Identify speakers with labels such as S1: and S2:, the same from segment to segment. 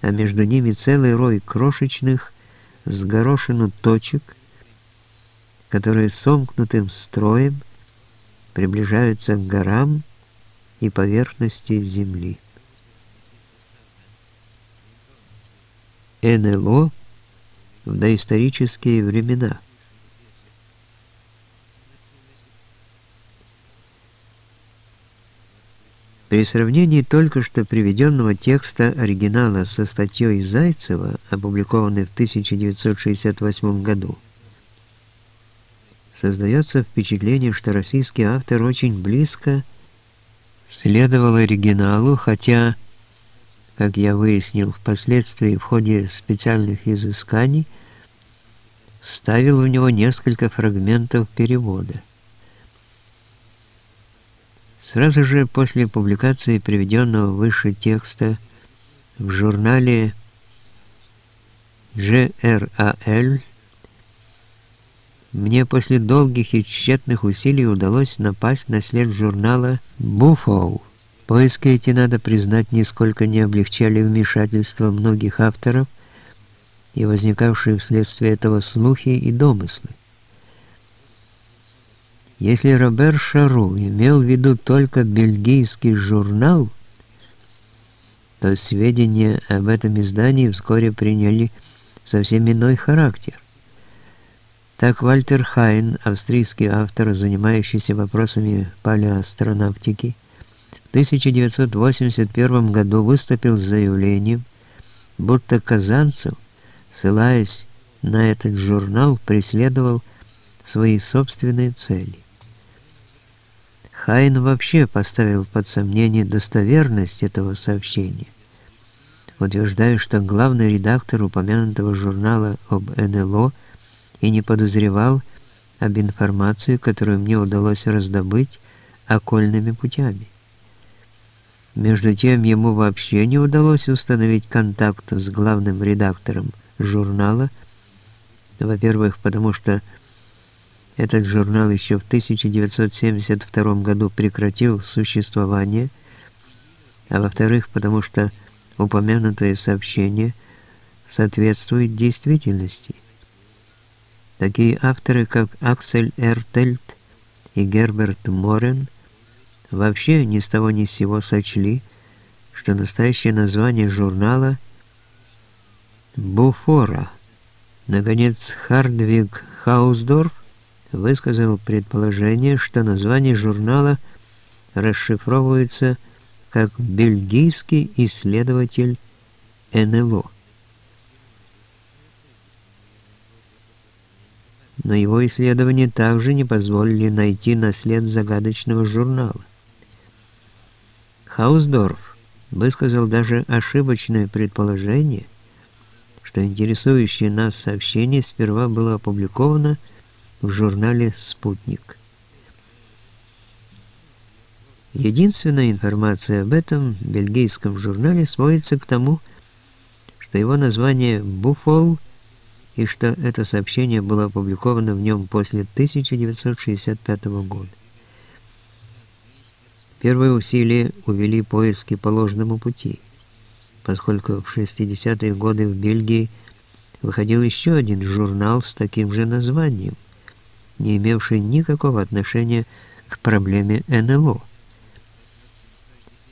S1: а между ними целый рой крошечных, с горошину точек, которые сомкнутым строем приближаются к горам и поверхности Земли. НЛО в доисторические времена. При сравнении только что приведенного текста оригинала со статьей Зайцева, опубликованной в 1968 году, создается впечатление, что российский автор очень близко следовал оригиналу, хотя как я выяснил впоследствии в ходе специальных изысканий, вставил в него несколько фрагментов перевода. Сразу же после публикации приведенного выше текста в журнале GRAL мне после долгих и тщетных усилий удалось напасть на след журнала «Буфоу», Поиски эти, надо признать, нисколько не облегчали вмешательство многих авторов и возникавшие вследствие этого слухи и домыслы. Если Робер Шару имел в виду только бельгийский журнал, то сведения об этом издании вскоре приняли совсем иной характер. Так Вальтер Хайн, австрийский автор, занимающийся вопросами палеоастронавтики, 1981 году выступил с заявлением, будто Казанцев, ссылаясь на этот журнал, преследовал свои собственные цели. Хайн вообще поставил под сомнение достоверность этого сообщения, утверждая, что главный редактор упомянутого журнала об НЛО и не подозревал об информации, которую мне удалось раздобыть окольными путями. Между тем, ему вообще не удалось установить контакт с главным редактором журнала. Во-первых, потому что этот журнал еще в 1972 году прекратил существование, а во-вторых, потому что упомянутое сообщение соответствует действительности. Такие авторы, как Аксель Эртельт и Герберт Морен – вообще ни с того ни с сего сочли, что настоящее название журнала «Буфора». Наконец, Хардвиг Хаусдорф высказал предположение, что название журнала расшифровывается как «Бельгийский исследователь НЛО». Но его исследования также не позволили найти наслед загадочного журнала. Хаусдорф высказал даже ошибочное предположение, что интересующее нас сообщение сперва было опубликовано в журнале «Спутник». Единственная информация об этом бельгийском журнале сводится к тому, что его название «Буфол» и что это сообщение было опубликовано в нем после 1965 года. Первые усилия увели поиски по ложному пути, поскольку в 60-е годы в Бельгии выходил еще один журнал с таким же названием, не имевший никакого отношения к проблеме НЛО.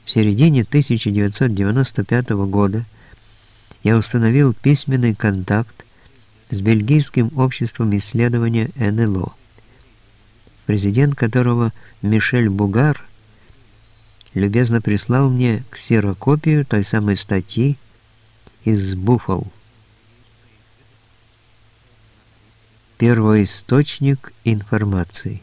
S1: В середине 1995 года я установил письменный контакт с бельгийским обществом исследования НЛО, президент которого Мишель Бугар – любезно прислал мне ксерокопию той самой статьи из Буффало. Первоисточник информации.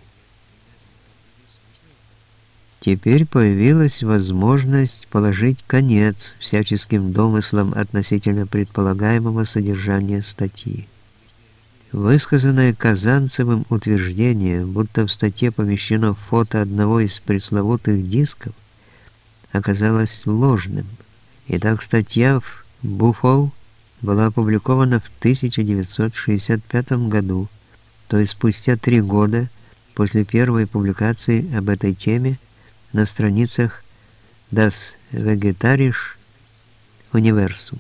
S1: Теперь появилась возможность положить конец всяческим домыслам относительно предполагаемого содержания статьи. Высказанное Казанцевым утверждение, будто в статье помещено фото одного из пресловутых дисков, оказалось ложным. Итак, статья в Буфол была опубликована в 1965 году, то есть спустя три года после первой публикации об этой теме на страницах Das Vegetarische Universum.